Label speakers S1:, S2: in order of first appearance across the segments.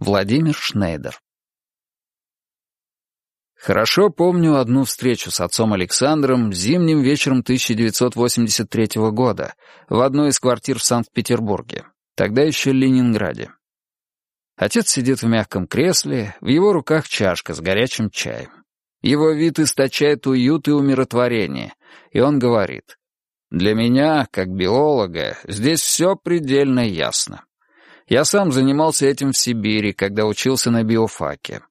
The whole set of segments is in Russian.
S1: Владимир Шнейдер. Хорошо помню одну встречу с отцом Александром зимним вечером 1983 года в одной из квартир в Санкт-Петербурге, тогда еще Ленинграде. Отец сидит в мягком кресле, в его руках чашка с горячим чаем. Его вид источает уют и умиротворение, и он говорит, «Для меня, как биолога, здесь все предельно ясно. Я сам занимался этим в Сибири, когда учился на биофаке.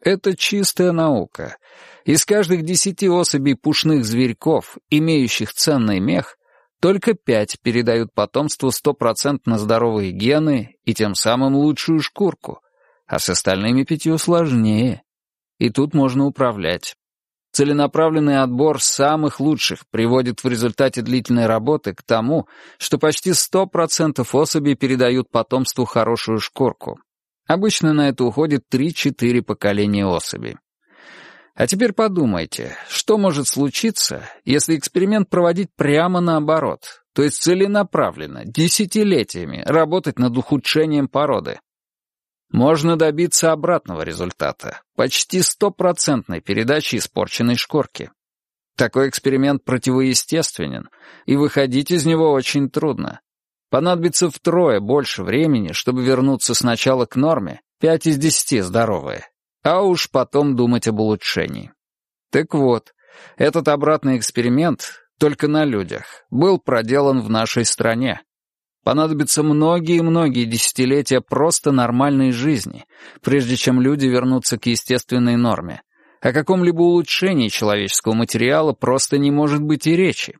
S1: Это чистая наука. Из каждых десяти особей пушных зверьков, имеющих ценный мех, только пять передают потомству стопроцентно здоровые гены и тем самым лучшую шкурку, а с остальными пятью сложнее. И тут можно управлять. Целенаправленный отбор самых лучших приводит в результате длительной работы к тому, что почти 100% особей передают потомству хорошую шкурку. Обычно на это уходит 3-4 поколения особей. А теперь подумайте, что может случиться, если эксперимент проводить прямо наоборот, то есть целенаправленно, десятилетиями, работать над ухудшением породы. Можно добиться обратного результата, почти стопроцентной передачи испорченной шкурки. Такой эксперимент противоестественен, и выходить из него очень трудно. Понадобится втрое больше времени, чтобы вернуться сначала к норме, 5 из 10 здоровые, а уж потом думать об улучшении. Так вот, этот обратный эксперимент, только на людях, был проделан в нашей стране, Понадобится многие-многие десятилетия просто нормальной жизни, прежде чем люди вернутся к естественной норме. О каком-либо улучшении человеческого материала просто не может быть и речи.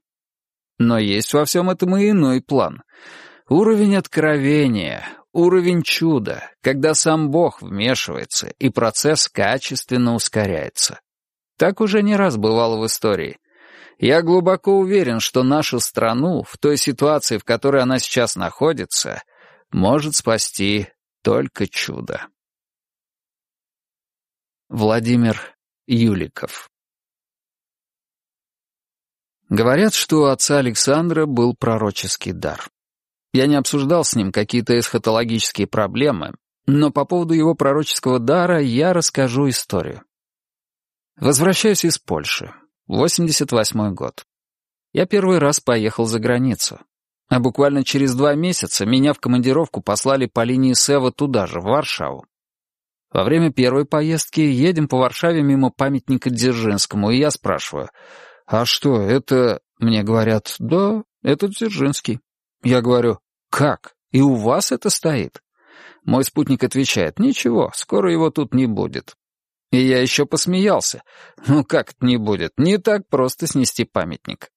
S1: Но есть во всем этом и иной план. Уровень откровения, уровень чуда, когда сам Бог вмешивается, и процесс качественно ускоряется. Так уже не раз бывало в истории — я глубоко уверен, что нашу страну, в той ситуации, в которой она сейчас находится, может спасти только чудо. Владимир Юликов Говорят, что у отца Александра был пророческий дар. Я не обсуждал с ним какие-то эсхатологические проблемы, но по поводу его пророческого дара я расскажу историю. Возвращаюсь из Польши. 88 год. Я первый раз поехал за границу. А буквально через два месяца меня в командировку послали по линии Сева туда же, в Варшаву. Во время первой поездки едем по Варшаве мимо памятника Дзержинскому, и я спрашиваю, «А что, это...» Мне говорят, «Да, это Дзержинский». Я говорю, «Как? И у вас это стоит?» Мой спутник отвечает, «Ничего, скоро его тут не будет. И я еще посмеялся. Ну как это не будет? Не так просто снести памятник.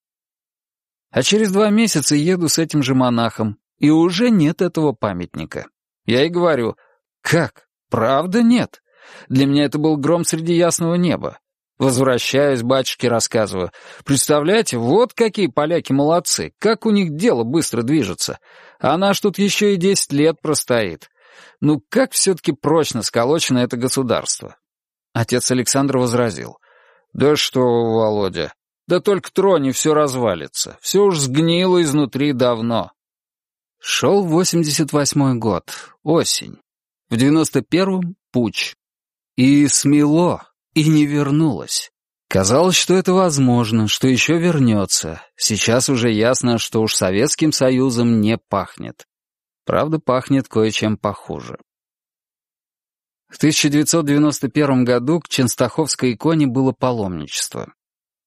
S1: А через два месяца еду с этим же монахом, и уже нет этого памятника. Я и говорю, как? Правда нет? Для меня это был гром среди ясного неба. Возвращаюсь, батюшке рассказываю. Представляете, вот какие поляки молодцы, как у них дело быстро движется. А наш тут еще и десять лет простоит. Ну как все-таки прочно сколочено это государство? Отец Александр возразил. «Да что, Володя, да только троне все развалится. Все уж сгнило изнутри давно». Шел 88-й год, осень. В 91-м — путь. И смело, и не вернулось. Казалось, что это возможно, что еще вернется. Сейчас уже ясно, что уж Советским Союзом не пахнет. Правда, пахнет кое-чем похуже. В 1991 году к Ченстаховской иконе было паломничество.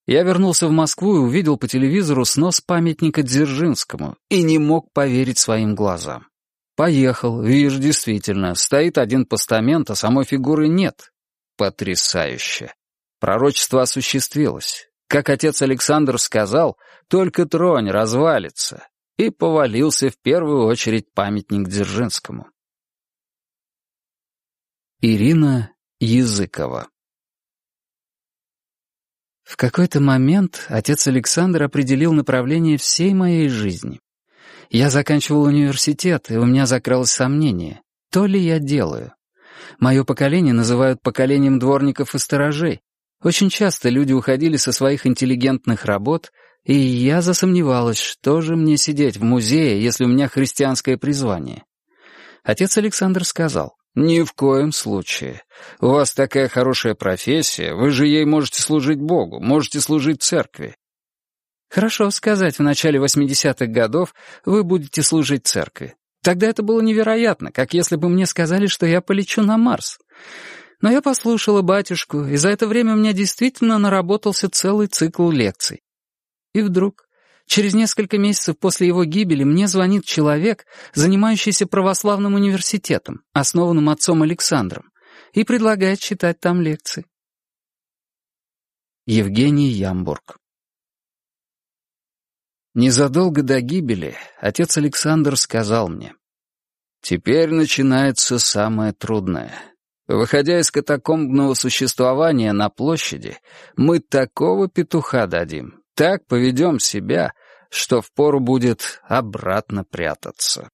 S1: Я вернулся в Москву и увидел по телевизору снос памятника Дзержинскому и не мог поверить своим глазам. Поехал, вижу, действительно, стоит один постамент, а самой фигуры нет. Потрясающе. Пророчество осуществилось. Как отец Александр сказал, только тронь развалится. И повалился в первую очередь памятник Дзержинскому. Ирина Языкова В какой-то момент отец Александр определил направление всей моей жизни. Я заканчивал университет, и у меня закралось сомнение, то ли я делаю. Мое поколение называют поколением дворников и сторожей. Очень часто люди уходили со своих интеллигентных работ, и я засомневалась, что же мне сидеть в музее, если у меня христианское призвание. Отец Александр сказал, «Ни в коем случае. У вас такая хорошая профессия, вы же ей можете служить Богу, можете служить церкви». «Хорошо сказать, в начале 80-х годов вы будете служить церкви. Тогда это было невероятно, как если бы мне сказали, что я полечу на Марс. Но я послушала батюшку, и за это время у меня действительно наработался целый цикл лекций. И вдруг, через несколько месяцев после его гибели, мне звонит человек, занимающийся православным университетом, основанным отцом Александром, и предлагает читать там лекции. Евгений Ямбург Незадолго до гибели отец Александр сказал мне, «Теперь начинается самое трудное. Выходя из катакомбного существования на площади, мы такого петуха дадим, так поведем себя, что впору будет обратно прятаться».